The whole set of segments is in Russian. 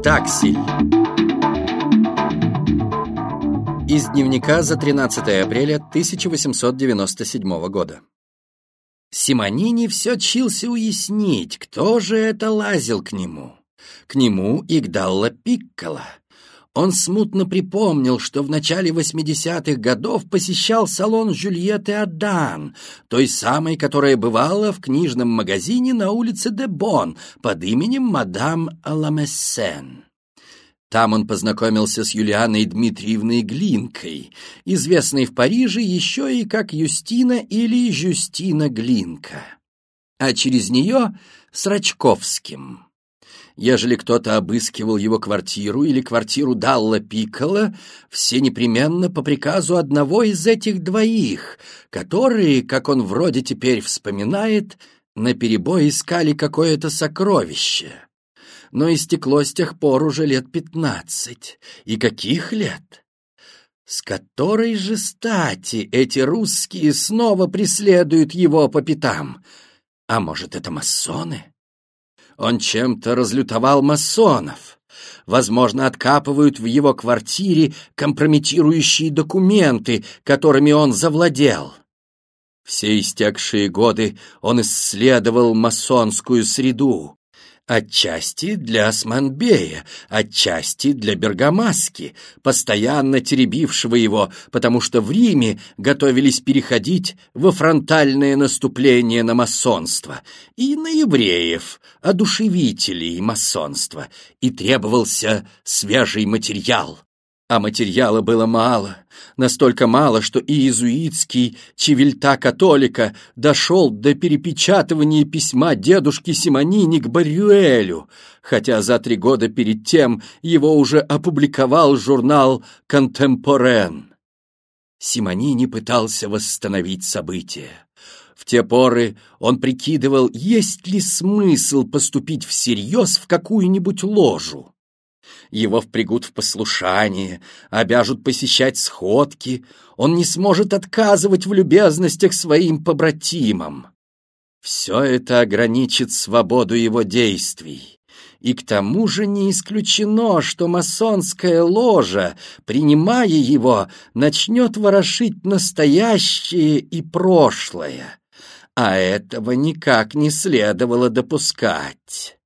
Таксиль Из дневника за 13 апреля 1897 года. Симонини все чился уяснить, кто же это лазил к нему. К нему Игдалла Пиккола. Он смутно припомнил, что в начале 80-х годов посещал салон Жюльетты Адан, той самой, которая бывала в книжном магазине на улице де Бон под именем мадам Ламессен. Там он познакомился с Юлианой Дмитриевной Глинкой, известной в Париже еще и как Юстина или Жюстина Глинка, а через нее с Рачковским. Ежели кто-то обыскивал его квартиру или квартиру Далла Пиккола, все непременно по приказу одного из этих двоих, которые, как он вроде теперь вспоминает, наперебой искали какое-то сокровище. Но истекло с тех пор уже лет пятнадцать. И каких лет? С которой же стати эти русские снова преследуют его по пятам? А может, это масоны? Он чем-то разлютовал масонов. Возможно, откапывают в его квартире компрометирующие документы, которыми он завладел. Все истекшие годы он исследовал масонскую среду. Отчасти для Османбея, отчасти для Бергамаски, постоянно теребившего его, потому что в Риме готовились переходить во фронтальное наступление на масонство, и на евреев, одушевителей масонства, и требовался свежий материал. А материала было мало, настолько мало, что и иезуитский Чивильта католика дошел до перепечатывания письма дедушки Симонини к Барюэлю, хотя за три года перед тем его уже опубликовал журнал «Контемпорен». Симонини пытался восстановить события. В те поры он прикидывал, есть ли смысл поступить всерьез в какую-нибудь ложу его впрягут в послушание, обяжут посещать сходки, он не сможет отказывать в любезностях своим побратимам. Все это ограничит свободу его действий. И к тому же не исключено, что масонская ложа, принимая его, начнет ворошить настоящее и прошлое. А этого никак не следовало допускать.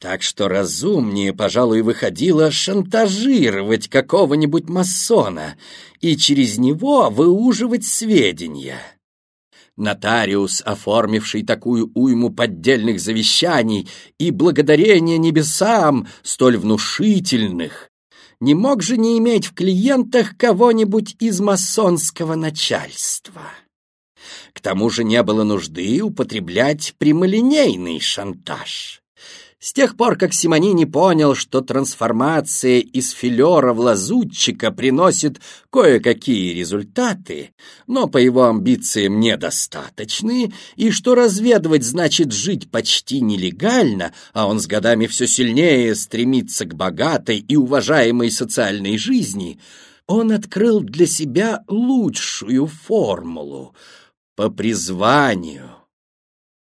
Так что разумнее, пожалуй, выходило шантажировать какого-нибудь масона и через него выуживать сведения. Нотариус, оформивший такую уйму поддельных завещаний и благодарение небесам столь внушительных, не мог же не иметь в клиентах кого-нибудь из масонского начальства. К тому же не было нужды употреблять прямолинейный шантаж. С тех пор, как Симонини понял, что трансформация из филера в лазутчика приносит кое-какие результаты, но по его амбициям недостаточные, и что разведывать значит жить почти нелегально, а он с годами все сильнее стремится к богатой и уважаемой социальной жизни, он открыл для себя лучшую формулу по призванию.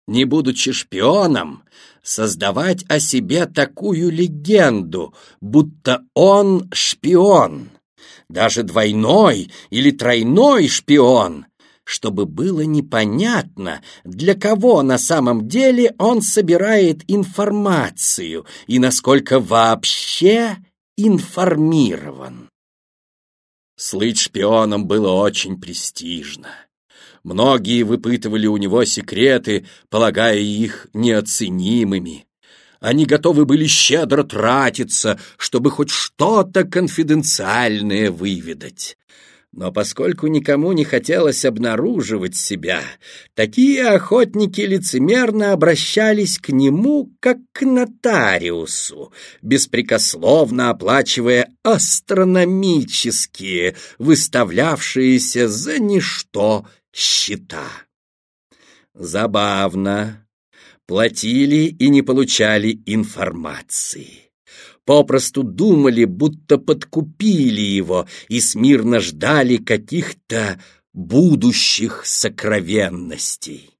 Не будучи шпионом, создавать о себе такую легенду, будто он шпион, даже двойной или тройной шпион, чтобы было непонятно, для кого на самом деле он собирает информацию и насколько вообще информирован. Слыть шпионом было очень престижно. Многие выпытывали у него секреты, полагая их неоценимыми. Они готовы были щедро тратиться, чтобы хоть что-то конфиденциальное выведать. Но поскольку никому не хотелось обнаруживать себя, такие охотники лицемерно обращались к нему как к нотариусу, беспрекословно оплачивая астрономические, выставлявшиеся за ничто счета. Забавно. Платили и не получали информации. Попросту думали, будто подкупили его и смирно ждали каких-то будущих сокровенностей.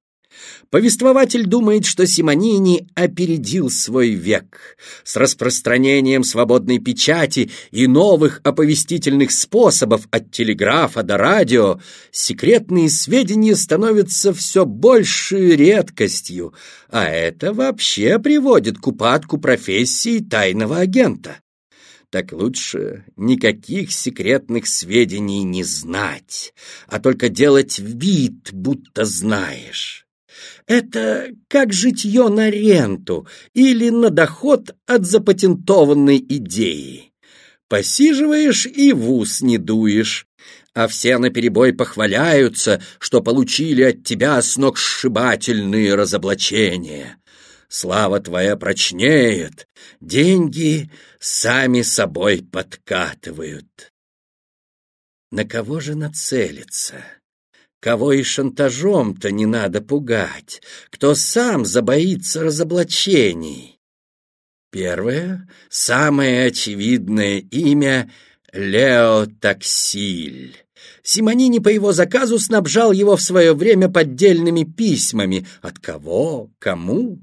Повествователь думает, что Симонини опередил свой век. С распространением свободной печати и новых оповестительных способов от телеграфа до радио секретные сведения становятся все большей редкостью, а это вообще приводит к упадку профессии тайного агента. Так лучше никаких секретных сведений не знать, а только делать вид, будто знаешь. Это как житье на ренту или на доход от запатентованной идеи. Посиживаешь и в ус не дуешь, а все наперебой похваляются, что получили от тебя сногсшибательные разоблачения. Слава твоя прочнеет, деньги сами собой подкатывают. На кого же нацелиться? Кого и шантажом-то не надо пугать, кто сам забоится разоблачений. Первое, самое очевидное имя — Лео Таксиль. Симонини по его заказу снабжал его в свое время поддельными письмами. От кого? Кому?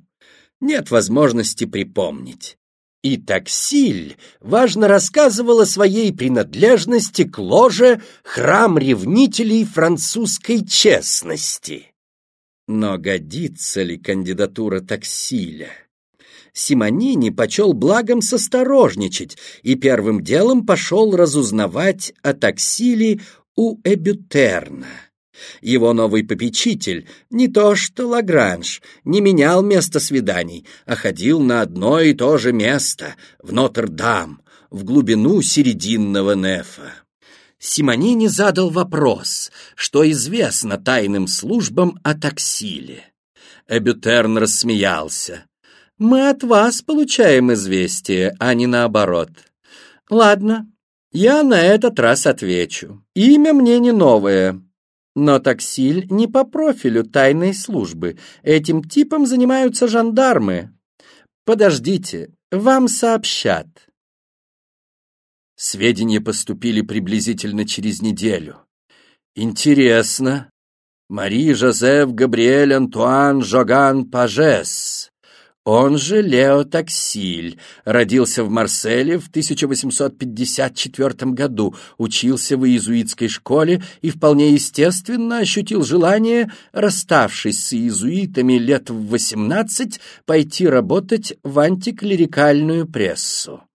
Нет возможности припомнить. И таксиль важно рассказывал о своей принадлежности к ложе храм ревнителей французской честности. Но годится ли кандидатура таксиля? Симонини почел благом состорожничать и первым делом пошел разузнавать о таксиле у Эбютерна. Его новый попечитель, не то что Лагранж, не менял место свиданий, а ходил на одно и то же место, в Нотр-Дам, в глубину серединного Нефа. Симонини задал вопрос, что известно тайным службам о таксиле. Эбютерн рассмеялся. «Мы от вас получаем известие, а не наоборот. Ладно, я на этот раз отвечу. Имя мне не новое, но таксиль не по профилю тайной службы. Этим типом занимаются жандармы. Подождите, вам сообщат. Сведения поступили приблизительно через неделю. Интересно. Мари Жозеф Габриэль Антуан Жоган Пажес он же Лео Таксиль, родился в Марселе в 1854 году, учился в иезуитской школе и вполне естественно ощутил желание, расставшись с иезуитами лет в 18, пойти работать в антиклерикальную прессу.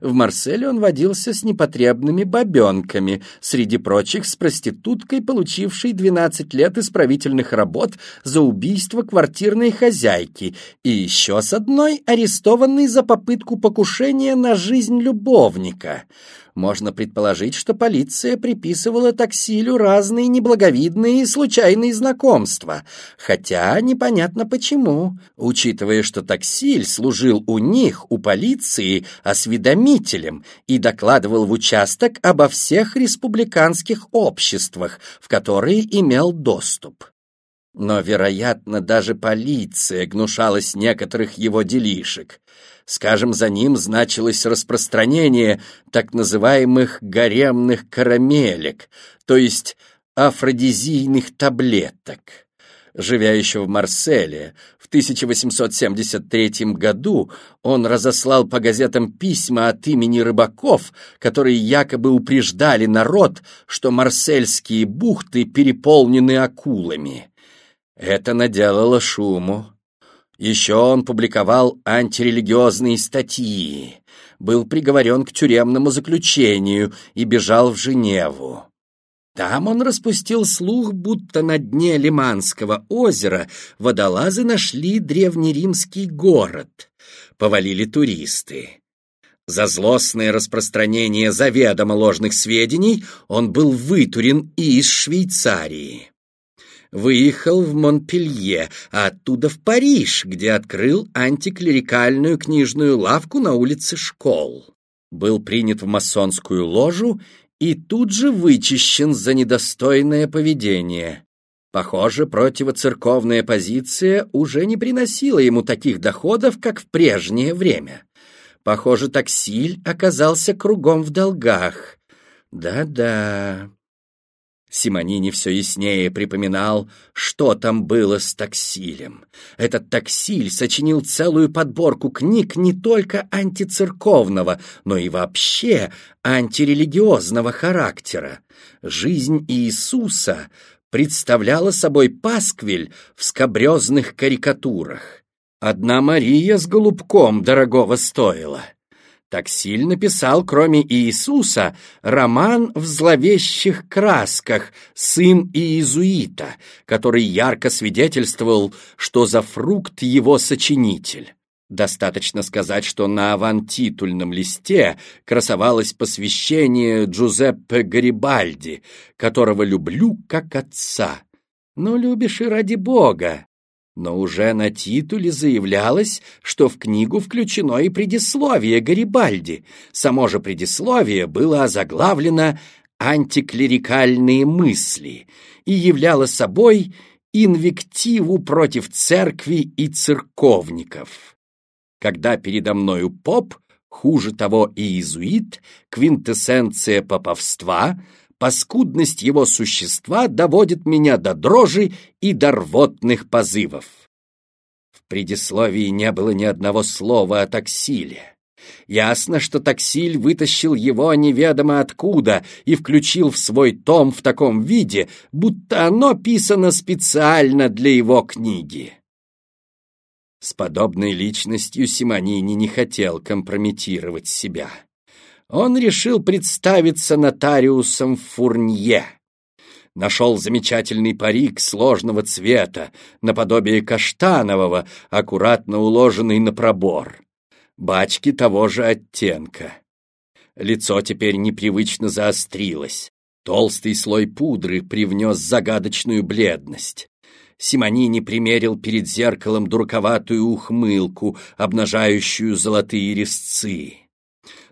В Марселе он водился с непотребными бабенками, среди прочих с проституткой, получившей 12 лет исправительных работ за убийство квартирной хозяйки, и еще с одной, арестованной за попытку покушения на жизнь любовника — можно предположить, что полиция приписывала таксилю разные неблаговидные и случайные знакомства, хотя непонятно почему, учитывая, что таксиль служил у них, у полиции, осведомителем и докладывал в участок обо всех республиканских обществах, в которые имел доступ. Но, вероятно, даже полиция гнушалась некоторых его делишек. Скажем, за ним значилось распространение так называемых гаремных карамелек, то есть афродизийных таблеток. Живя еще в Марселе, в 1873 году он разослал по газетам письма от имени рыбаков, которые якобы упреждали народ, что марсельские бухты переполнены акулами. Это наделало шуму. Еще он публиковал антирелигиозные статьи, был приговорен к тюремному заключению и бежал в Женеву. Там он распустил слух, будто на дне Лиманского озера водолазы нашли древнеримский город. Повалили туристы. За злостное распространение заведомо ложных сведений он был вытурен и из Швейцарии выехал в Монпелье, а оттуда в Париж, где открыл антиклерикальную книжную лавку на улице Школ. Был принят в масонскую ложу и тут же вычищен за недостойное поведение. Похоже, противоцерковная позиция уже не приносила ему таких доходов, как в прежнее время. Похоже, таксиль оказался кругом в долгах. Да-да. Симонини все яснее припоминал, что там было с таксилем. Этот таксиль сочинил целую подборку книг не только антицерковного, но и вообще антирелигиозного характера. Жизнь Иисуса представляла собой пасквиль в скобрезных карикатурах. Одна Мария с голубком дорогого стоила. Таксиль написал, кроме Иисуса, роман в зловещих красках «Сын Иезуита», который ярко свидетельствовал, что за фрукт его сочинитель. Достаточно сказать, что на авантитульном листе красовалось посвящение Джузеппе Гарибальди, которого люблю как отца. Но любишь и ради Бога, но уже на титуле заявлялось, что в книгу включено и предисловие Гарибальди. Само же предисловие было озаглавлено «Антиклерикальные мысли» и являло собой инвективу против церкви и церковников. Когда передо мною поп, хуже того и иезуит, квинтэссенция поповства — паскудность его существа доводит меня до дрожи и до рвотных позывов. В предисловии не было ни одного слова о таксиле. Ясно, что таксиль вытащил его неведомо откуда и включил в свой том в таком виде, будто оно писано специально для его книги. С подобной личностью Симонини не хотел компрометировать себя он решил представиться нотариусом Фурнье. Нашел замечательный парик сложного цвета, наподобие каштанового, аккуратно уложенный на пробор. Бачки того же оттенка. Лицо теперь непривычно заострилось. Толстый слой пудры привнес загадочную бледность. Симонини примерил перед зеркалом дураковатую ухмылку, обнажающую золотые резцы.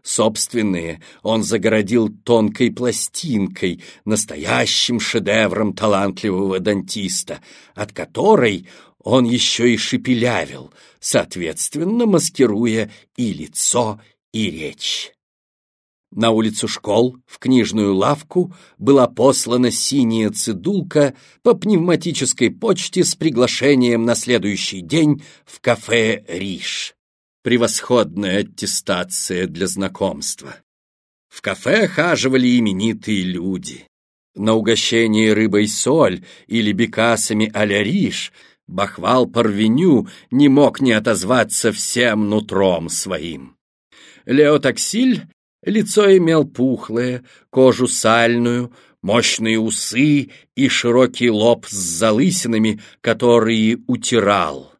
Собственные он загородил тонкой пластинкой, настоящим шедевром талантливого дантиста, от которой он еще и шепелявил, соответственно маскируя и лицо, и речь. На улицу школ, в книжную лавку, была послана синяя цедулка по пневматической почте с приглашением на следующий день в кафе «Риш». Превосходная аттестация для знакомства. В кафе хаживали именитые люди. На угощение рыбой соль или бекасами а-ля риш Бахвал Парвеню не мог не отозваться всем нутром своим. Леотаксиль лицо имел пухлое, кожу сальную, мощные усы и широкий лоб с залысинами, которые утирал.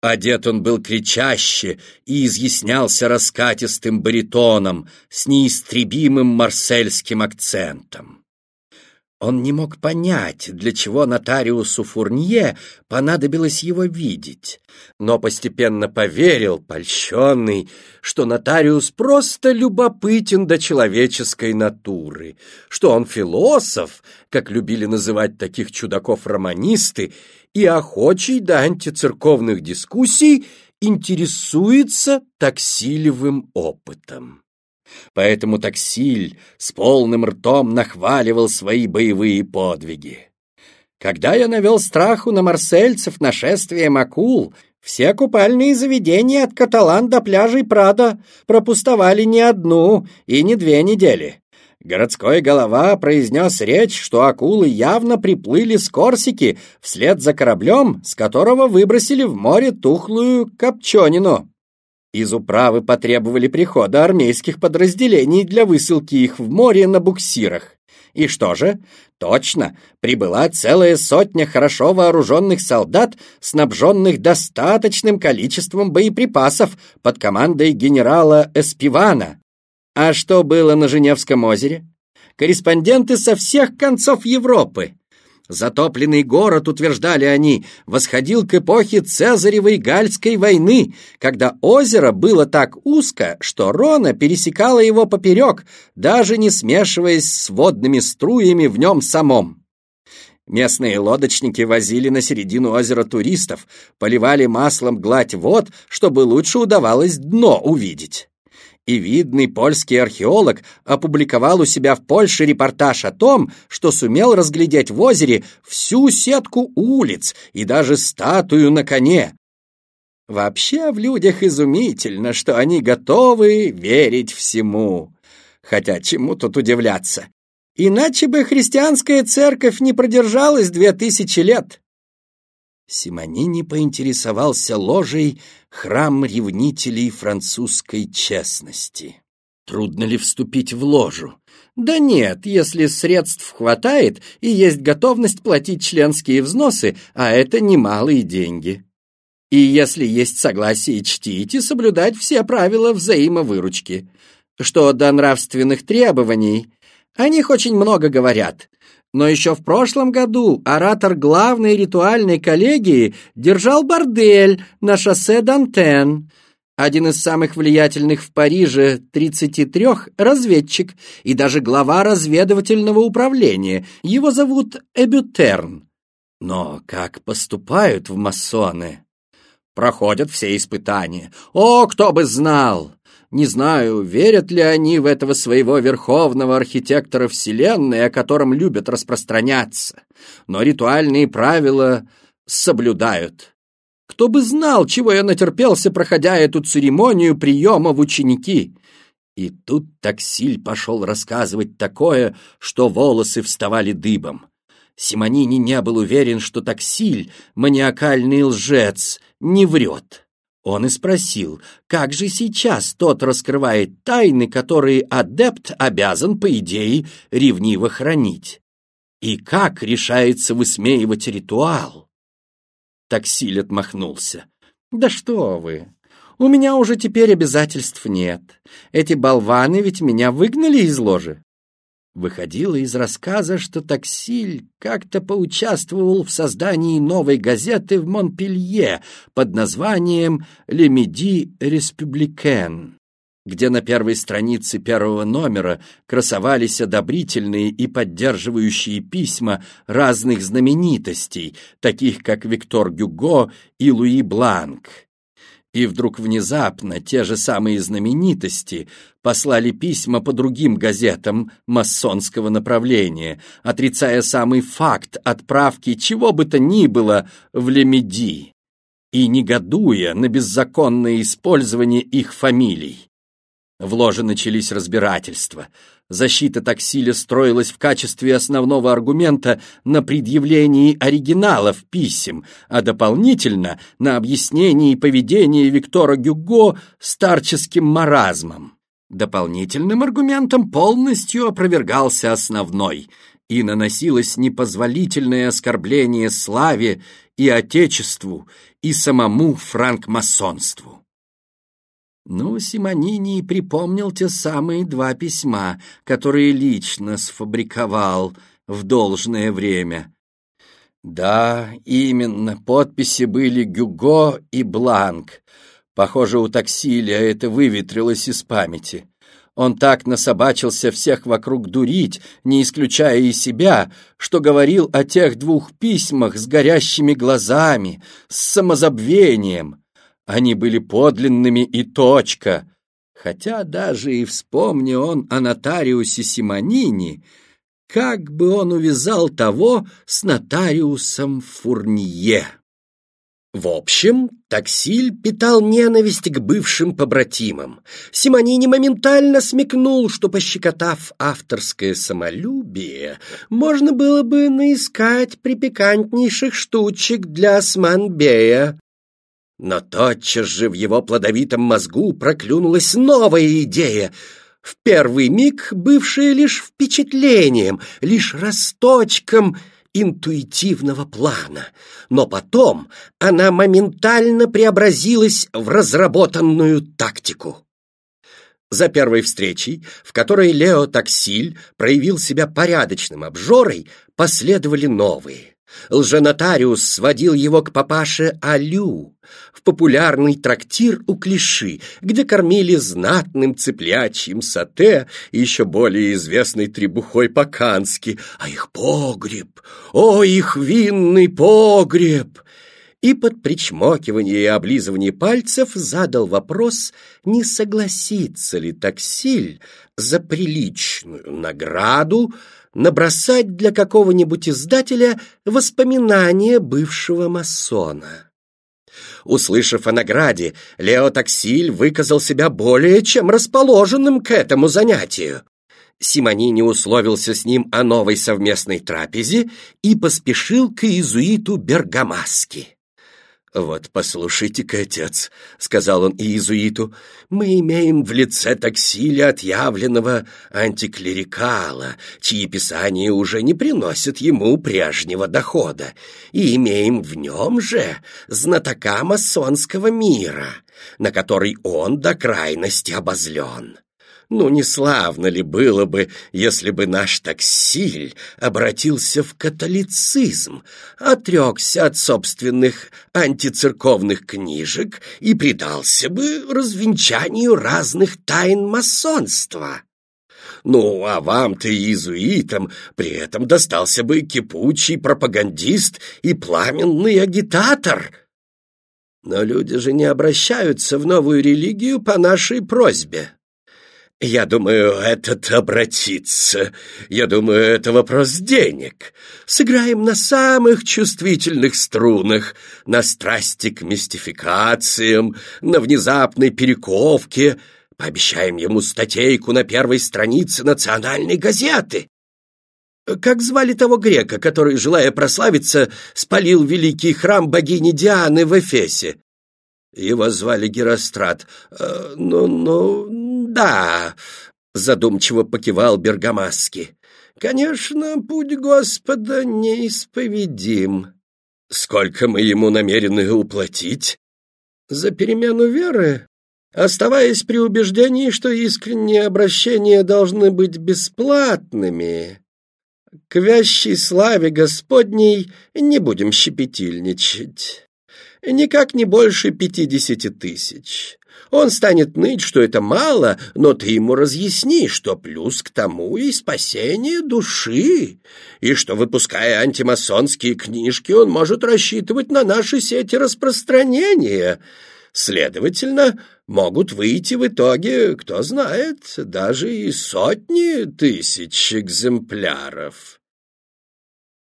Одет он был кричаще и изъяснялся раскатистым баритоном с неистребимым марсельским акцентом. Он не мог понять, для чего нотариусу Фурнье понадобилось его видеть, но постепенно поверил, польщенный, что нотариус просто любопытен до человеческой натуры, что он философ, как любили называть таких чудаков романисты, и охочий до антицерковных дискуссий интересуется таксилевым опытом. Поэтому таксиль с полным ртом нахваливал свои боевые подвиги. Когда я навел страху на марсельцев нашествием акул, все купальные заведения от Каталан до пляжей Прада пропустовали не одну и не две недели. Городской голова произнес речь, что акулы явно приплыли с Корсики вслед за кораблем, с которого выбросили в море тухлую копченину. Из управы потребовали прихода армейских подразделений для высылки их в море на буксирах. И что же? Точно, прибыла целая сотня хорошо вооруженных солдат, снабженных достаточным количеством боеприпасов под командой генерала Эспивана, а что было на Женевском озере? Корреспонденты со всех концов Европы. Затопленный город, утверждали они, восходил к эпохе Цезаревой Гальской войны, когда озеро было так узко, что Рона пересекала его поперек, даже не смешиваясь с водными струями в нем самом. Местные лодочники возили на середину озера туристов, поливали маслом гладь вод, чтобы лучше удавалось дно увидеть. И видный польский археолог опубликовал у себя в Польше репортаж о том, что сумел разглядеть в озере всю сетку улиц и даже статую на коне. Вообще в людях изумительно, что они готовы верить всему. Хотя чему тут удивляться? Иначе бы христианская церковь не продержалась две тысячи лет. Симонини поинтересовался ложей храм ревнителей французской честности. Трудно ли вступить в ложу? Да нет, если средств хватает и есть готовность платить членские взносы, а это немалые деньги. И если есть согласие чтить и соблюдать все правила взаимовыручки. Что до нравственных требований, о них очень много говорят. Но еще в прошлом году оратор главной ритуальной коллегии держал бордель на шоссе Дантен. Один из самых влиятельных в Париже 33 разведчик и даже глава разведывательного управления. Его зовут Эбютерн. Но как поступают в масоны? Проходят все испытания. О, кто бы знал! Не знаю, верят ли они в этого своего верховного архитектора Вселенной, о котором любят распространяться, но ритуальные правила соблюдают. Кто бы знал, чего я натерпелся, проходя эту церемонию приема в ученики. И тут таксиль пошел рассказывать такое, что волосы вставали дыбом. Симонини не был уверен, что таксиль, маниакальный лжец, не врет. Он и спросил, как же сейчас тот раскрывает тайны, которые адепт обязан, по идее, ревниво хранить? И как решается высмеивать ритуал? Таксиль отмахнулся. «Да что вы! У меня уже теперь обязательств нет. Эти болваны ведь меня выгнали из ложи. Выходило из рассказа, что Таксиль как-то поучаствовал в создании новой газеты в Монпелье под названием «Le Midi Républicain», где на первой странице первого номера красовались одобрительные и поддерживающие письма разных знаменитостей, таких как Виктор Гюго и Луи Бланк. И вдруг внезапно те же самые знаменитости послали письма по другим газетам масонского направления, отрицая самый факт отправки чего бы то ни было в Лемеди и негодуя на беззаконное использование их фамилий. В ложе начались разбирательства. Защита таксиля строилась в качестве основного аргумента на предъявлении оригиналов писем, а дополнительно на объяснении поведения Виктора Гюго старческим маразмом. Дополнительным аргументом полностью опровергался основной, и наносилось непозволительное оскорбление славе и отечеству, и самому франкмасонству. Ну, Симонини припомнил те самые два письма, которые лично сфабриковал в должное время. Да, именно, подписи были Гюго и Бланк. Похоже, у таксиля это выветрилось из памяти. Он так насобачился всех вокруг дурить, не исключая и себя, что говорил о тех двух письмах с горящими глазами, с самозабвением. Они были подлинными и точка. Хотя даже и вспомни он о нотариусе Симонини, как бы он увязал того с нотариусом Фурнье. В общем, Таксиль питал ненависть к бывшим побратимам. Симонини моментально смекнул, что, пощекотав авторское самолюбие, можно было бы наискать припекантнейших штучек для Османбея. Но тотчас же в его плодовитом мозгу проклюнулась новая идея, в первый миг бывшая лишь впечатлением, лишь росточком интуитивного плана, но потом она моментально преобразилась в разработанную тактику. За первой встречей, в которой Лео Таксиль проявил себя порядочным обжорой, последовали новые. Лженотариус сводил его к папаше Алю, в популярный трактир у Клиши, где кормили знатным цыплячьим сате и еще более известной требухой по-кански, а их погреб, о, их винный погреб! и под причмокивание и облизывание пальцев задал вопрос, не согласится ли таксиль за приличную награду набросать для какого-нибудь издателя воспоминания бывшего масона. Услышав о награде, Лео Таксиль выказал себя более чем расположенным к этому занятию. Симонини условился с ним о новой совместной трапезе и поспешил к иезуиту Бергамаски. «Вот послушайте-ка, отец», — сказал он иезуиту, — «мы имеем в лице таксиля отъявленного антиклерикала, чьи писания уже не приносят ему прежнего дохода, и имеем в нем же знатока масонского мира, на который он до крайности обозлен». Ну, не славно ли было бы, если бы наш таксиль обратился в католицизм, отрекся от собственных антицерковных книжек и предался бы развенчанию разных тайн масонства? Ну, а вам-то, иезуитам, при этом достался бы кипучий пропагандист и пламенный агитатор. Но люди же не обращаются в новую религию по нашей просьбе. «Я думаю, этот обратится. Я думаю, это вопрос денег. Сыграем на самых чувствительных струнах, на страсти к мистификациям, на внезапной перековке. Пообещаем ему статейку на первой странице национальной газеты. Как звали того грека, который, желая прославиться, спалил великий храм богини Дианы в Эфесе? Его звали Герострат. Э, ну-ну, да, задумчиво покивал Бергамасский. Конечно, путь Господа неисповедим. Сколько мы ему намерены уплатить? За перемену веры, оставаясь при убеждении, что искренние обращения должны быть бесплатными, к вящей славе Господней не будем щепетильничать. Никак не больше пятидесяти тысяч. Он станет ныть, что это мало, но ты ему разъясни, что плюс к тому и спасение души, и что, выпуская антимасонские книжки, он может рассчитывать на наши сети распространения. Следовательно, могут выйти в итоге, кто знает, даже и сотни тысяч экземпляров.